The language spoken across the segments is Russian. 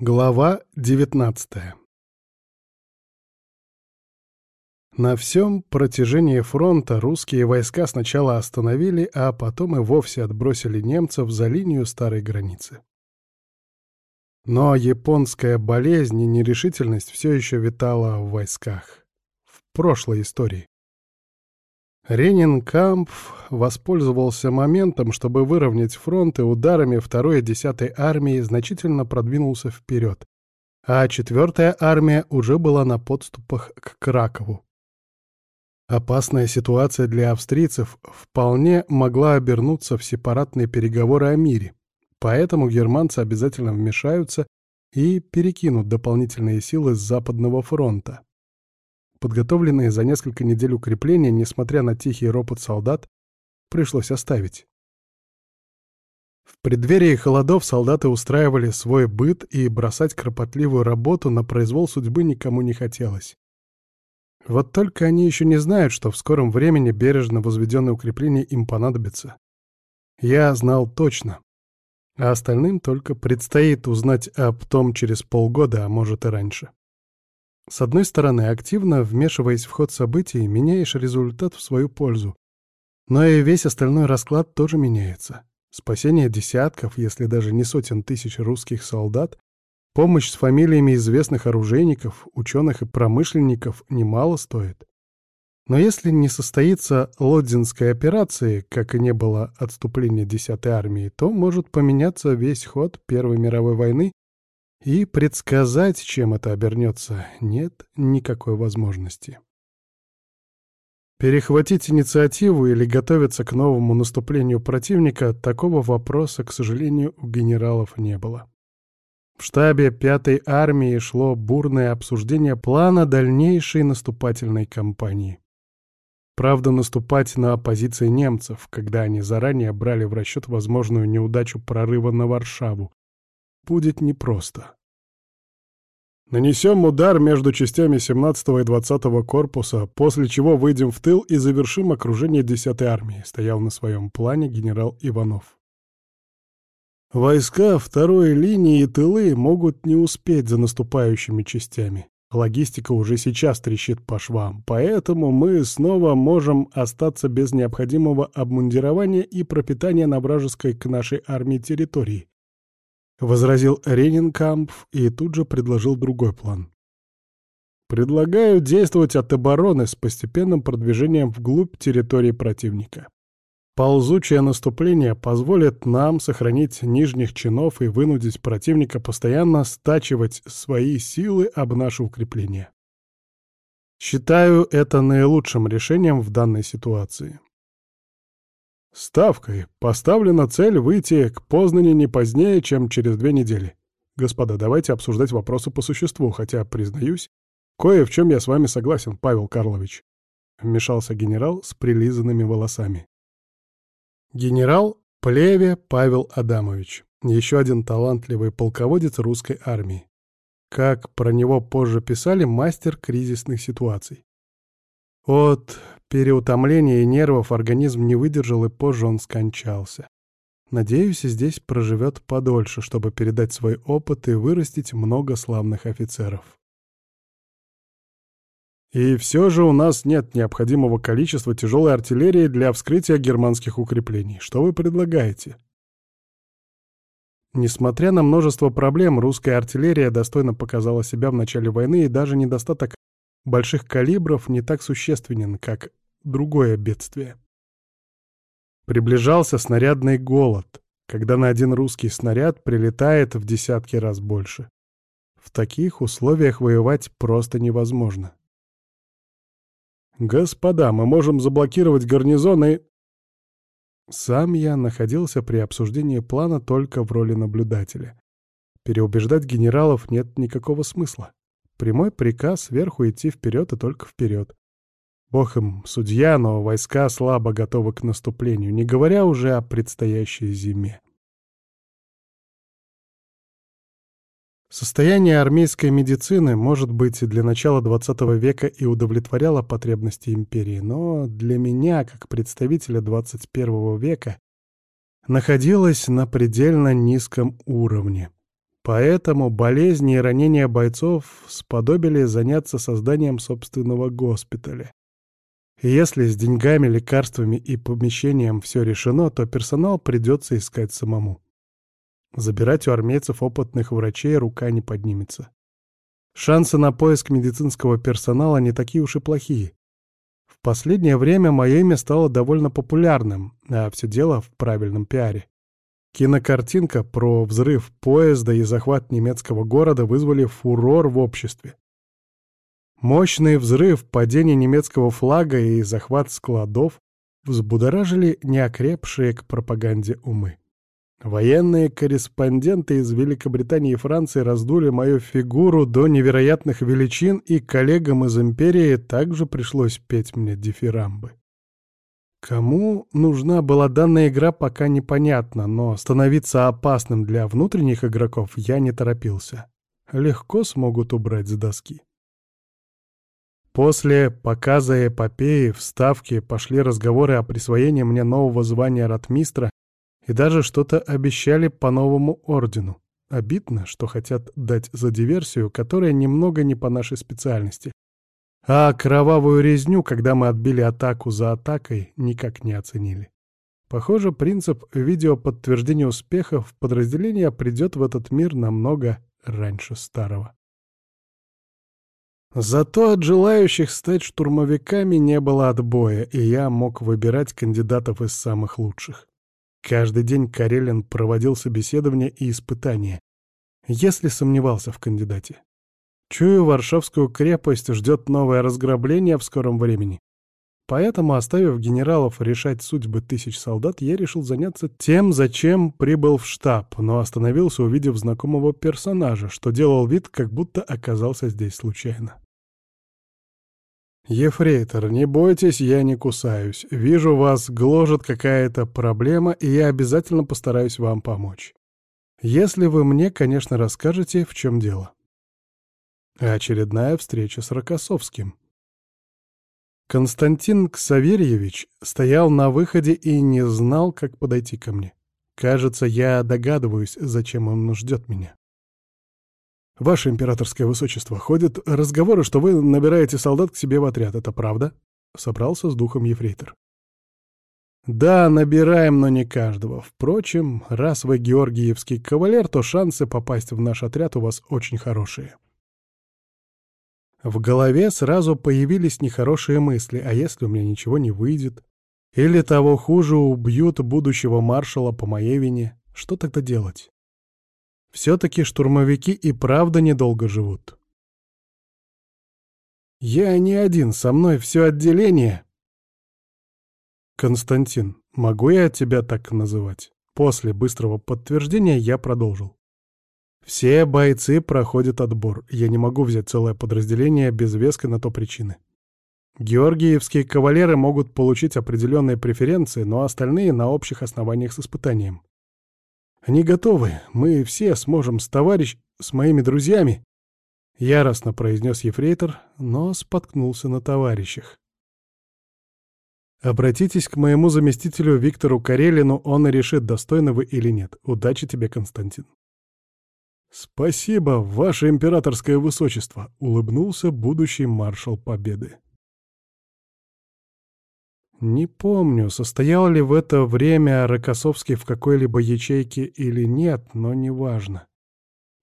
Глава 19 На всем протяжении фронта русские войска сначала остановили, а потом и вовсе отбросили немцев за линию старой границы. Но японская болезнь и нерешительность все еще витала в войсках. В прошлой истории. Ренинкампф воспользовался моментом, чтобы выровнять фронт и ударами 2-й и 10-й армии значительно продвинулся вперед, а 4-я армия уже была на подступах к Кракову. Опасная ситуация для австрийцев вполне могла обернуться в сепаратные переговоры о мире, поэтому германцы обязательно вмешаются и перекинут дополнительные силы с Западного фронта. Подготовленные за несколько недель укрепления, несмотря на тихий ропот солдат, пришлось оставить. В преддверии холодов солдаты устраивали свой быт, и бросать кропотливую работу на произвол судьбы никому не хотелось. Вот только они еще не знают, что в скором времени бережно возведенное укрепление им понадобится. Я знал точно. А остальным только предстоит узнать об том через полгода, а может и раньше. С одной стороны, активно вмешиваясь в ход событий, меняешь результат в свою пользу. Но и весь остальной расклад тоже меняется. Спасение десятков, если даже не сотен тысяч русских солдат, помощь с фамилиями известных оружейников, ученых и промышленников немало стоит. Но если не состоится Лодзинской операции, как и не было отступления 10-й армии, то может поменяться весь ход Первой мировой войны и предсказать, чем это обернется, нет никакой возможности. Перехватить инициативу или готовиться к новому наступлению противника, такого вопроса, к сожалению, у генералов не было. В штабе 5-й армии шло бурное обсуждение плана дальнейшей наступательной кампании. Правда, наступать на позиции немцев, когда они заранее брали в расчет возможную неудачу прорыва на Варшаву, будет непросто. Нанесем удар между частями 17 и 20 корпуса, после чего выйдем в тыл и завершим окружение 10-й армии, стоял на своем плане генерал Иванов. Войска второй линии и тылы могут не успеть за наступающими частями. Логистика уже сейчас трещит по швам, поэтому мы снова можем остаться без необходимого обмундирования и пропитания на вражеской к нашей армии территории, — возразил Ренинкампф и тут же предложил другой план. «Предлагаю действовать от обороны с постепенным продвижением вглубь территории противника. Ползучее наступление позволит нам сохранить нижних чинов и вынудить противника постоянно стачивать свои силы об наше укрепление. Считаю это наилучшим решением в данной ситуации. Ставкой поставлена цель выйти к Познани не позднее, чем через две недели. Господа, давайте обсуждать вопросы по существу, хотя, признаюсь, кое в чем я с вами согласен, Павел Карлович. Вмешался генерал с прилизанными волосами. Генерал Плеве Павел Адамович. Еще один талантливый полководец русской армии. Как про него позже писали, мастер кризисных ситуаций. От переутомления и нервов организм не выдержал, и позже он скончался. Надеюсь, здесь проживет подольше, чтобы передать свой опыт и вырастить много славных офицеров. И все же у нас нет необходимого количества тяжелой артиллерии для вскрытия германских укреплений. Что вы предлагаете? Несмотря на множество проблем, русская артиллерия достойно показала себя в начале войны, и даже недостаток больших калибров не так существенен, как другое бедствие. Приближался снарядный голод, когда на один русский снаряд прилетает в десятки раз больше. В таких условиях воевать просто невозможно. «Господа, мы можем заблокировать гарнизоны...» Сам я находился при обсуждении плана только в роли наблюдателя. Переубеждать генералов нет никакого смысла. Прямой приказ сверху идти вперед и только вперед. Бог им судья, но войска слабо готовы к наступлению, не говоря уже о предстоящей зиме. Состояние армейской медицины, может быть, для начала XX века и удовлетворяло потребности империи, но для меня, как представителя XXI века, находилось на предельно низком уровне. Поэтому болезни и ранения бойцов сподобили заняться созданием собственного госпиталя. Если с деньгами, лекарствами и помещением все решено, то персонал придется искать самому. Забирать у армейцев опытных врачей рука не поднимется. Шансы на поиск медицинского персонала не такие уж и плохие. В последнее время мое имя стало довольно популярным, а все дело в правильном пиаре. Кинокартинка про взрыв поезда и захват немецкого города вызвали фурор в обществе. Мощный взрыв, падение немецкого флага и захват складов взбудоражили неокрепшие к пропаганде умы. Военные корреспонденты из Великобритании и Франции раздули мою фигуру до невероятных величин, и коллегам из империи также пришлось петь мне дифирамбы. Кому нужна была данная игра, пока непонятно, но становиться опасным для внутренних игроков я не торопился. Легко смогут убрать с доски. После показа эпопеи в Ставке пошли разговоры о присвоении мне нового звания ратмистра и даже что-то обещали по новому ордену. Обидно, что хотят дать за диверсию, которая немного не по нашей специальности. А кровавую резню, когда мы отбили атаку за атакой, никак не оценили. Похоже, принцип видеоподтверждения успехов подразделения придет в этот мир намного раньше старого. Зато от желающих стать штурмовиками не было отбоя, и я мог выбирать кандидатов из самых лучших. Каждый день Карелин проводил собеседования и испытания, если сомневался в кандидате. Чую, Варшавскую крепость ждет новое разграбление в скором времени. Поэтому, оставив генералов решать судьбы тысяч солдат, я решил заняться тем, зачем прибыл в штаб, но остановился, увидев знакомого персонажа, что делал вид, как будто оказался здесь случайно. «Ефрейтор, не бойтесь, я не кусаюсь. Вижу, вас гложет какая-то проблема, и я обязательно постараюсь вам помочь. Если вы мне, конечно, расскажете, в чем дело». Очередная встреча с Рокоссовским. Константин Ксаверьевич стоял на выходе и не знал, как подойти ко мне. Кажется, я догадываюсь, зачем он ждет меня. «Ваше императорское высочество, ходят разговоры, что вы набираете солдат к себе в отряд. Это правда?» — собрался с духом ефрейтор. «Да, набираем, но не каждого. Впрочем, раз вы георгиевский кавалер, то шансы попасть в наш отряд у вас очень хорошие». В голове сразу появились нехорошие мысли, а если у меня ничего не выйдет? Или того хуже, убьют будущего маршала по моей вине? Что тогда делать? Все-таки штурмовики и правда недолго живут. Я не один, со мной все отделение. Константин, могу я тебя так называть? После быстрого подтверждения я продолжил. Все бойцы проходят отбор. Я не могу взять целое подразделение без веской на то причины. Георгиевские кавалеры могут получить определенные преференции, но остальные на общих основаниях с испытанием. Они готовы. Мы все сможем с товарищ... с моими друзьями. Яростно произнес ефрейтор, но споткнулся на товарищах. Обратитесь к моему заместителю Виктору Карелину, он и решит, достойны вы или нет. Удачи тебе, Константин. «Спасибо, ваше императорское высочество!» — улыбнулся будущий маршал Победы. Не помню, состоял ли в это время Рокоссовский в какой-либо ячейке или нет, но неважно.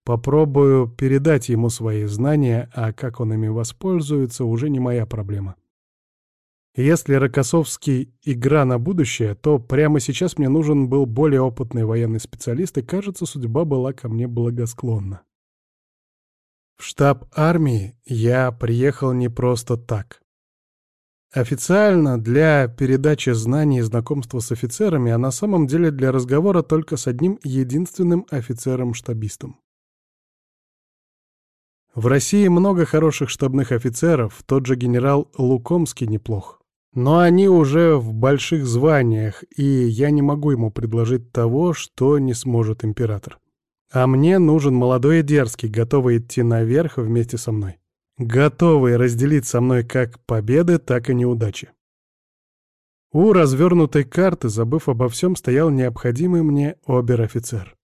Попробую передать ему свои знания, а как он ими воспользуется, уже не моя проблема. Если Рокоссовский — игра на будущее, то прямо сейчас мне нужен был более опытный военный специалист, и, кажется, судьба была ко мне благосклонна. В штаб армии я приехал не просто так. Официально для передачи знаний и знакомства с офицерами, а на самом деле для разговора только с одним единственным офицером-штабистом. В России много хороших штабных офицеров, тот же генерал Лукомский неплох. Но они уже в больших званиях, и я не могу ему предложить того, что не сможет император. А мне нужен молодой и дерзкий, готовый идти наверх вместе со мной готовый разделить со мной как победы, так и неудачи. У развернутой карты, забыв обо всем, стоял необходимый мне обер-офицер.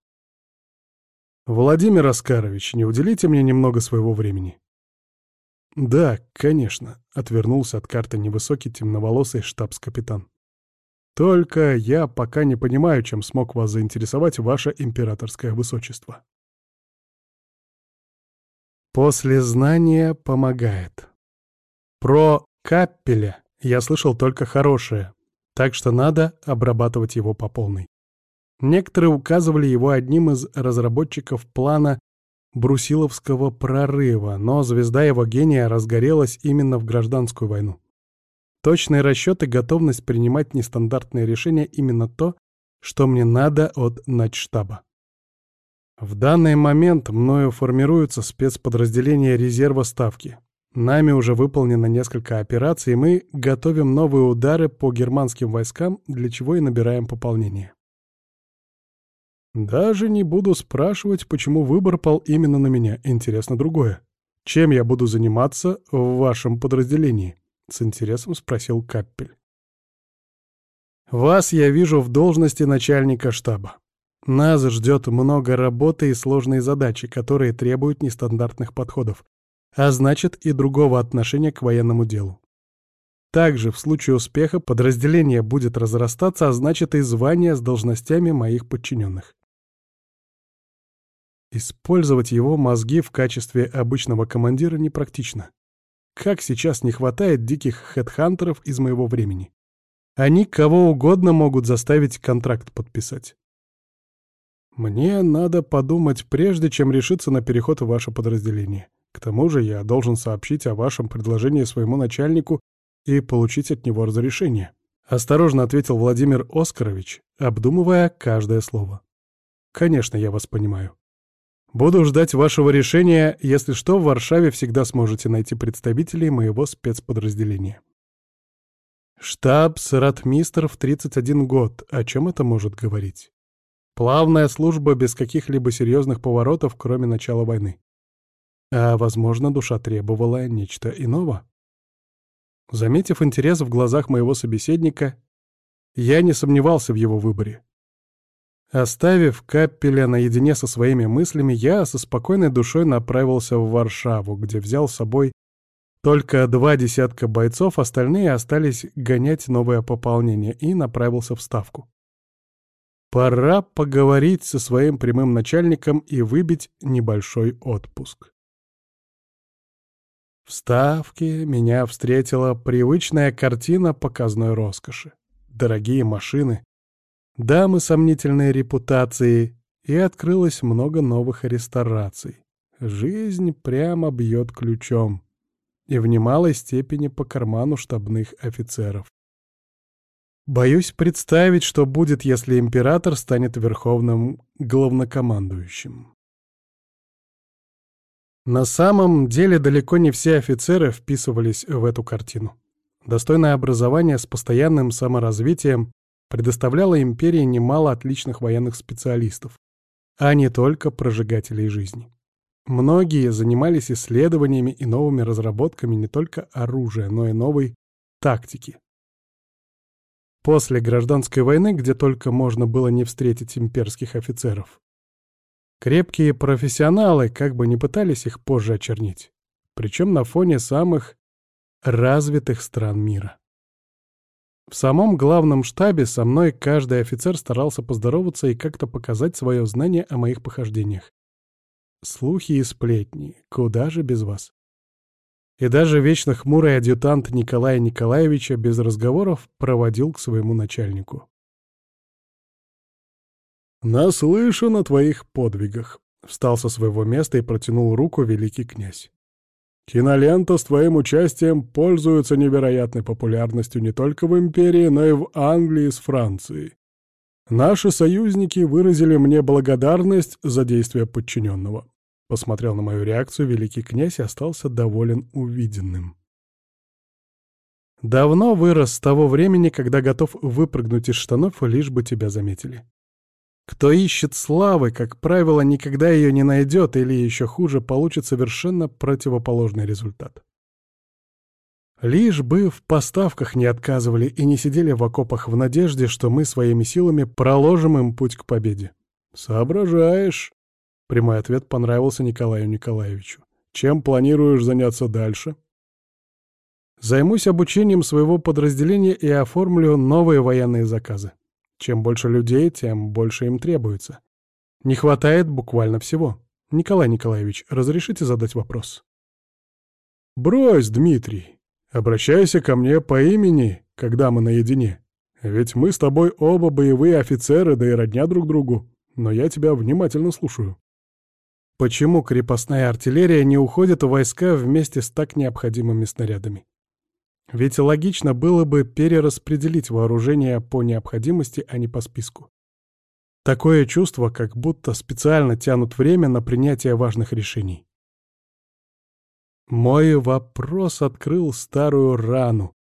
Владимир Оскарович, не уделите мне немного своего времени. Да, конечно, отвернулся от карты невысокий темноволосый штабс-капитан. Только я пока не понимаю, чем смог вас заинтересовать ваше императорское высочество. После знания помогает. Про Каппеля я слышал только хорошее, так что надо обрабатывать его по полной. Некоторые указывали его одним из разработчиков плана Брусиловского прорыва, но звезда его гения разгорелась именно в гражданскую войну. Точные расчеты, готовность принимать нестандартные решения — именно то, что мне надо от начштаба. В данный момент мною формируются спецподразделения резерва Ставки. Нами уже выполнено несколько операций, и мы готовим новые удары по германским войскам, для чего и набираем пополнение. Даже не буду спрашивать, почему выбор пал именно на меня. Интересно другое. Чем я буду заниматься в вашем подразделении? С интересом спросил Каппель. Вас я вижу в должности начальника штаба. Нас ждет много работы и сложные задачи, которые требуют нестандартных подходов, а значит и другого отношения к военному делу. Также в случае успеха подразделение будет разрастаться, а значит и звания с должностями моих подчиненных. Использовать его мозги в качестве обычного командира непрактично. Как сейчас не хватает диких хедхантеров из моего времени. Они кого угодно могут заставить контракт подписать. Мне надо подумать, прежде чем решиться на переход в ваше подразделение. К тому же я должен сообщить о вашем предложении своему начальнику и получить от него разрешение. Осторожно ответил Владимир Оскарович, обдумывая каждое слово. Конечно, я вас понимаю. Буду ждать вашего решения. Если что, в Варшаве всегда сможете найти представителей моего спецподразделения. Штаб Саратмистр в 31 год. О чем это может говорить? Плавная служба без каких-либо серьезных поворотов, кроме начала войны. А, возможно, душа требовала нечто иного. Заметив интерес в глазах моего собеседника, я не сомневался в его выборе. Оставив Каппеля наедине со своими мыслями, я со спокойной душой направился в Варшаву, где взял с собой только два десятка бойцов, остальные остались гонять новое пополнение, и направился в Ставку. Пора поговорить со своим прямым начальником и выбить небольшой отпуск. В Ставке меня встретила привычная картина показной роскоши. Дорогие машины, дамы сомнительной репутации, и открылось много новых рестораций. Жизнь прямо бьет ключом. И в немалой степени по карману штабных офицеров. Боюсь представить, что будет, если император станет верховным главнокомандующим. На самом деле далеко не все офицеры вписывались в эту картину. Достойное образование с постоянным саморазвитием предоставляла империи немало отличных военных специалистов, а не только прожигателей жизни. Многие занимались исследованиями и новыми разработками не только оружия, но и новой тактики. После гражданской войны, где только можно было не встретить имперских офицеров, крепкие профессионалы как бы не пытались их позже очернить, причем на фоне самых развитых стран мира. В самом главном штабе со мной каждый офицер старался поздороваться и как-то показать свое знание о моих похождениях. Слухи и сплетни, куда же без вас? И даже вечно хмурый адъютант Николая Николаевича без разговоров проводил к своему начальнику. «Наслышан о твоих подвигах», — встал со своего места и протянул руку великий князь. Кинолента с твоим участием пользуется невероятной популярностью не только в Империи, но и в Англии с Францией. Наши союзники выразили мне благодарность за действия подчиненного. Посмотрел на мою реакцию великий князь и остался доволен увиденным. Давно вырос с того времени, когда готов выпрыгнуть из штанов, лишь бы тебя заметили. Кто ищет славы, как правило, никогда ее не найдет или, еще хуже, получит совершенно противоположный результат. Лишь бы в поставках не отказывали и не сидели в окопах в надежде, что мы своими силами проложим им путь к победе. Соображаешь. Прямой ответ понравился Николаю Николаевичу. Чем планируешь заняться дальше? Займусь обучением своего подразделения и оформлю новые военные заказы. Чем больше людей, тем больше им требуется. Не хватает буквально всего. Николай Николаевич, разрешите задать вопрос? Брось, Дмитрий. Обращайся ко мне по имени, когда мы наедине. Ведь мы с тобой оба боевые офицеры, да и родня друг другу. Но я тебя внимательно слушаю. Почему крепостная артиллерия не уходит в войска вместе с так необходимыми снарядами? Ведь логично было бы перераспределить вооружение по необходимости, а не по списку. Такое чувство, как будто специально тянут время на принятие важных решений. Мой вопрос открыл старую рану.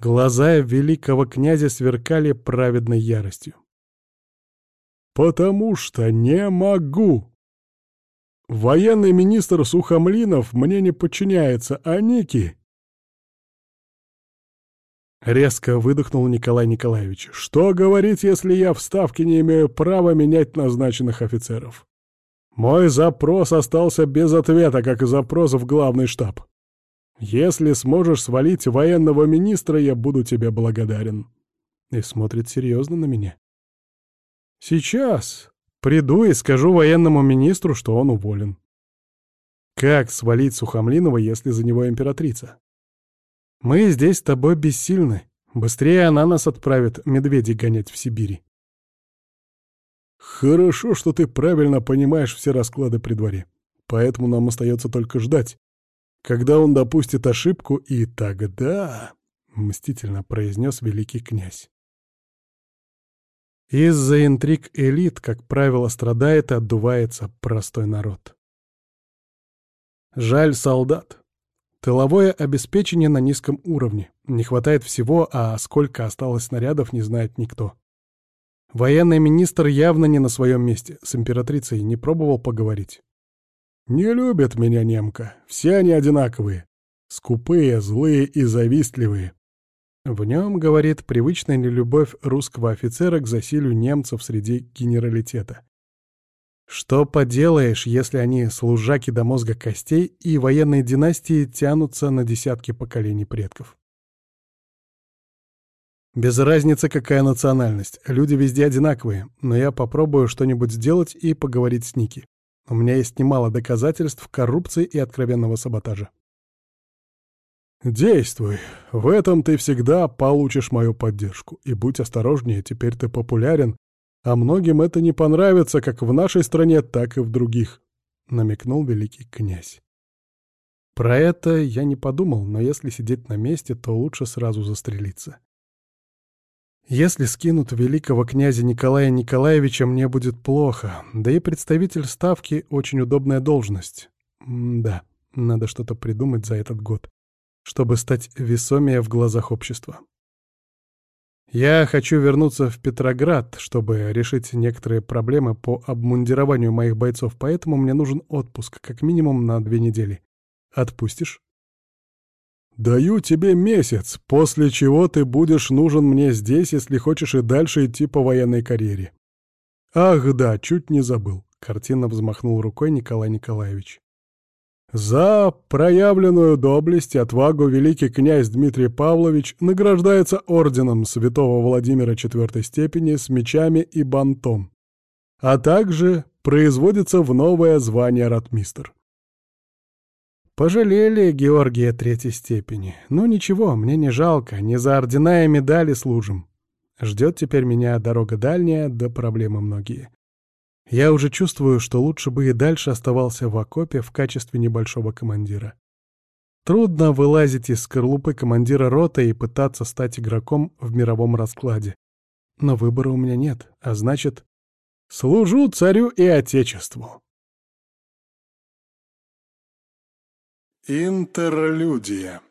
Глаза великого князя сверкали праведной яростью. «Потому что не могу!» Военный министр Сухомлинов мне не подчиняется, а Ники Резко выдохнул Николай Николаевич. «Что говорить, если я в Ставке не имею права менять назначенных офицеров? Мой запрос остался без ответа, как и запрос в главный штаб. Если сможешь свалить военного министра, я буду тебе благодарен». И смотрит серьезно на меня. «Сейчас приду и скажу военному министру, что он уволен». Как свалить Сухомлинова, если за него императрица? Мы здесь с тобой бессильны. Быстрее она нас отправит медведей гонять в Сибири. Хорошо, что ты правильно понимаешь все расклады при дворе. Поэтому нам остается только ждать, когда он допустит ошибку, и тогда... — мстительно произнес великий князь. Из-за интриг элит, как правило, страдает и отдувается простой народ. Жаль солдат, Тыловое обеспечение на низком уровне. Не хватает всего, а сколько осталось снарядов, не знает никто. Военный министр явно не на своем месте. С императрицей не пробовал поговорить. «Не любят меня немка. Все они одинаковые. Скупые, злые и завистливые». В нем, говорит, привычная нелюбовь русского офицера к засилию немцев среди генералитета. Что поделаешь, если они служаки до мозга костей и военные династии тянутся на десятки поколений предков? Без разницы, какая национальность. Люди везде одинаковые, но я попробую что-нибудь сделать и поговорить с Ники. У меня есть немало доказательств коррупции и откровенного саботажа. «Действуй. В этом ты всегда получишь мою поддержку. И будь осторожнее, теперь ты популярен, а многим это не понравится как в нашей стране, так и в других», — намекнул великий князь. Про это я не подумал, но если сидеть на месте, то лучше сразу застрелиться. Если скинут великого князя Николая Николаевича, мне будет плохо, да и представитель ставки — очень удобная должность. М да, надо что-то придумать за этот год, чтобы стать весомее в глазах общества. Я хочу вернуться в Петроград, чтобы решить некоторые проблемы по обмундированию моих бойцов, поэтому мне нужен отпуск, как минимум на две недели. Отпустишь? Даю тебе месяц, после чего ты будешь нужен мне здесь, если хочешь и дальше идти по военной карьере. Ах да, чуть не забыл. Картина взмахнул рукой Николай Николаевич. За проявленную доблесть и отвагу великий князь Дмитрий Павлович награждается орденом святого Владимира IV степени с мечами и бантом, а также производится в новое звание ратмистр. Пожалели Георгия третьей степени. Ну ничего, мне не жалко, не за ордена и медали служим. Ждет теперь меня дорога дальняя, да проблемы многие. Я уже чувствую, что лучше бы и дальше оставался в окопе в качестве небольшого командира. Трудно вылазить из скорлупы командира роты и пытаться стать игроком в мировом раскладе. Но выбора у меня нет, а значит, служу царю и отечеству. Интерлюдия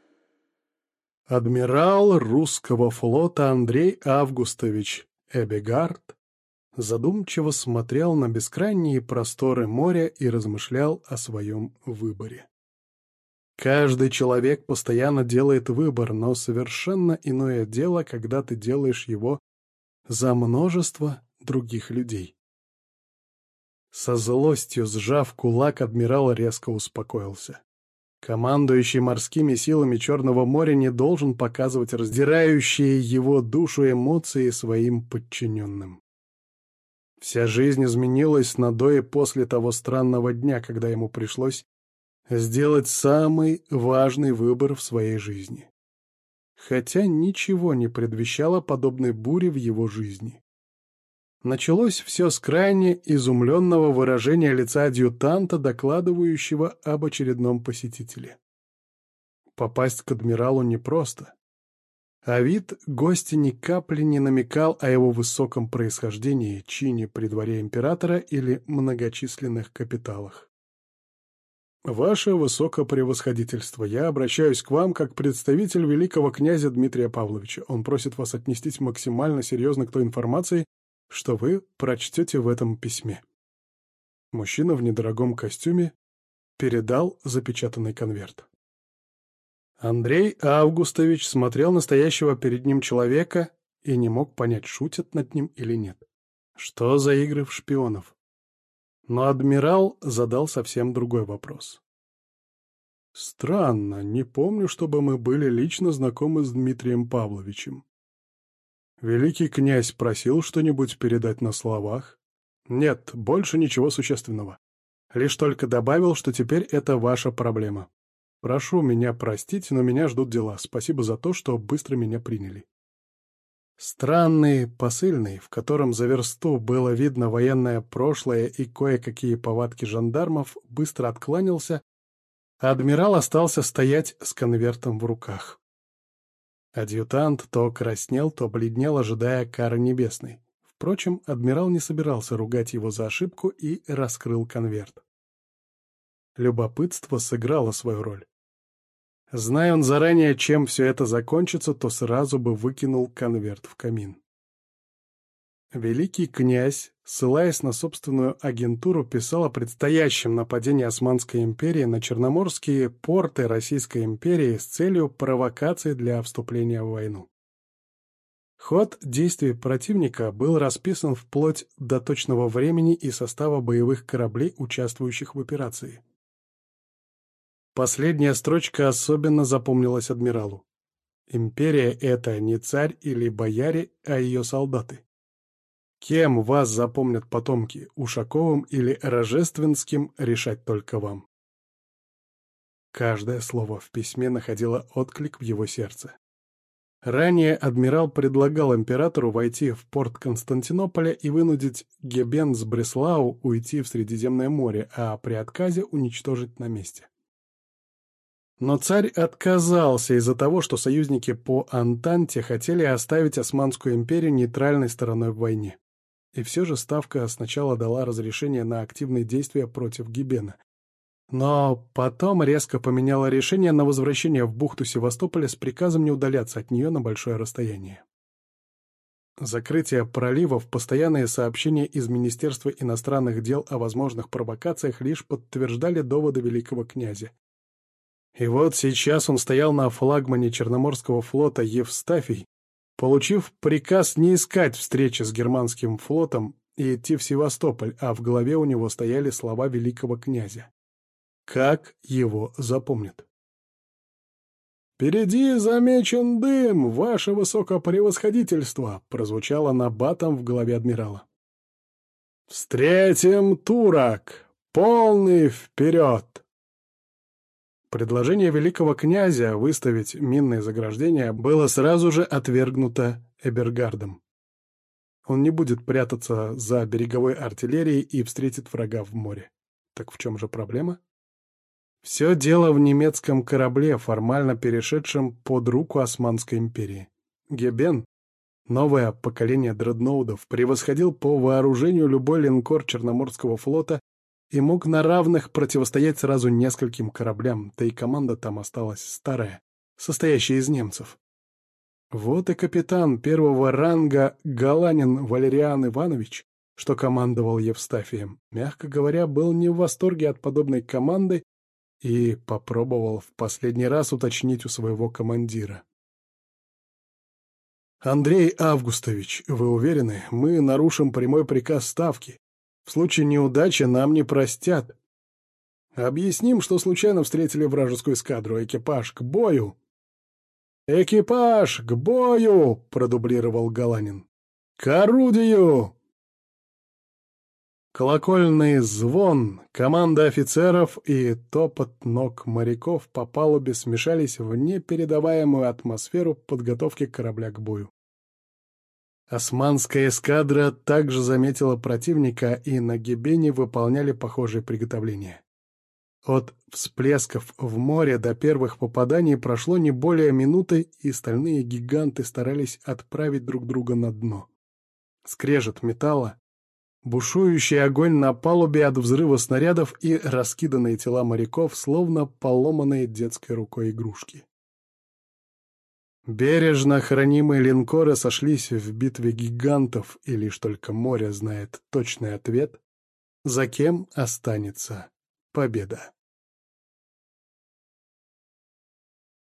Адмирал русского флота Андрей Августович Эбегард задумчиво смотрел на бескрайние просторы моря и размышлял о своем выборе. Каждый человек постоянно делает выбор, но совершенно иное дело, когда ты делаешь его за множество других людей. Со злостью сжав кулак, адмирал резко успокоился. Командующий морскими силами Черного моря не должен показывать раздирающие его душу эмоции своим подчиненным. Вся жизнь изменилась на до и после того странного дня, когда ему пришлось сделать самый важный выбор в своей жизни. Хотя ничего не предвещало подобной бури в его жизни. Началось все с крайне изумленного выражения лица адъютанта, докладывающего об очередном посетителе. Попасть к адмиралу непросто. А вид гостя ни капли не намекал о его высоком происхождении, чине при дворе императора или многочисленных капиталах. «Ваше высокопревосходительство, я обращаюсь к вам как представитель великого князя Дмитрия Павловича. Он просит вас отнестись максимально серьезно к той информации, что вы прочтете в этом письме». Мужчина в недорогом костюме передал запечатанный конверт. Андрей Августович смотрел настоящего перед ним человека и не мог понять, шутят над ним или нет. Что за игры в шпионов? Но адмирал задал совсем другой вопрос. «Странно, не помню, чтобы мы были лично знакомы с Дмитрием Павловичем. Великий князь просил что-нибудь передать на словах? Нет, больше ничего существенного. Лишь только добавил, что теперь это ваша проблема. Прошу меня простить, но меня ждут дела. Спасибо за то, что быстро меня приняли. Странный посыльный, в котором за версту было видно военное прошлое и кое-какие повадки жандармов, быстро откланялся, а адмирал остался стоять с конвертом в руках. Адъютант то краснел, то бледнел, ожидая кары небесной. Впрочем, адмирал не собирался ругать его за ошибку и раскрыл конверт. Любопытство сыграло свою роль. Зная он заранее, чем все это закончится, то сразу бы выкинул конверт в камин. Великий князь, ссылаясь на собственную агентуру, писал о предстоящем нападении Османской империи на черноморские порты Российской империи с целью провокации для вступления в войну. Ход действий противника был расписан вплоть до точного времени и состава боевых кораблей, участвующих в операции. Последняя строчка особенно запомнилась адмиралу. Империя — это не царь или бояре, а ее солдаты. Кем вас запомнят потомки, Ушаковым или Рожественским, решать только вам. Каждое слово в письме находило отклик в его сердце. Ранее адмирал предлагал императору войти в порт Константинополя и вынудить Гебен с Бреслау уйти в Средиземное море, а при отказе уничтожить на месте. Но царь отказался из-за того, что союзники по Антанте хотели оставить Османскую империю нейтральной стороной в войне. И все же Ставка сначала дала разрешение на активные действия против Гибена. Но потом резко поменяла решение на возвращение в бухту Севастополя с приказом не удаляться от нее на большое расстояние. Закрытие проливов, постоянные сообщения из Министерства иностранных дел о возможных провокациях лишь подтверждали доводы великого князя. И вот сейчас он стоял на флагмане Черноморского флота Евстафий, получив приказ не искать встречи с германским флотом и идти в Севастополь, а в голове у него стояли слова великого князя. Как его запомнят? «Впереди замечен дым, ваше высокопревосходительство!» прозвучало набатом в голове адмирала. «Встретим турок! Полный вперед!» Предложение великого князя выставить минные заграждения было сразу же отвергнуто Эбергардом. Он не будет прятаться за береговой артиллерией и встретит врага в море. Так в чем же проблема? Все дело в немецком корабле, формально перешедшем под руку Османской империи. Гебен, новое поколение дредноудов, превосходил по вооружению любой линкор Черноморского флота и мог на равных противостоять сразу нескольким кораблям, да и команда там осталась старая, состоящая из немцев. Вот и капитан первого ранга Галанин Валериан Иванович, что командовал Евстафием, мягко говоря, был не в восторге от подобной команды и попробовал в последний раз уточнить у своего командира. «Андрей Августович, вы уверены, мы нарушим прямой приказ Ставки, В случае неудачи нам не простят. Объясним, что случайно встретили вражескую эскадру. Экипаж к бою!» «Экипаж к бою!» — продублировал Галанин. «К орудию!» Колокольный звон, команда офицеров и топот ног моряков по палубе смешались в непередаваемую атмосферу подготовки корабля к бою. Османская эскадра также заметила противника, и на Гебене выполняли похожие приготовления. От всплесков в море до первых попаданий прошло не более минуты, и стальные гиганты старались отправить друг друга на дно. Скрежет металла, бушующий огонь на палубе от взрыва снарядов и раскиданные тела моряков, словно поломанные детской рукой игрушки. Бережно хранимые линкоры сошлись в битве гигантов, и лишь только море знает точный ответ, за кем останется победа.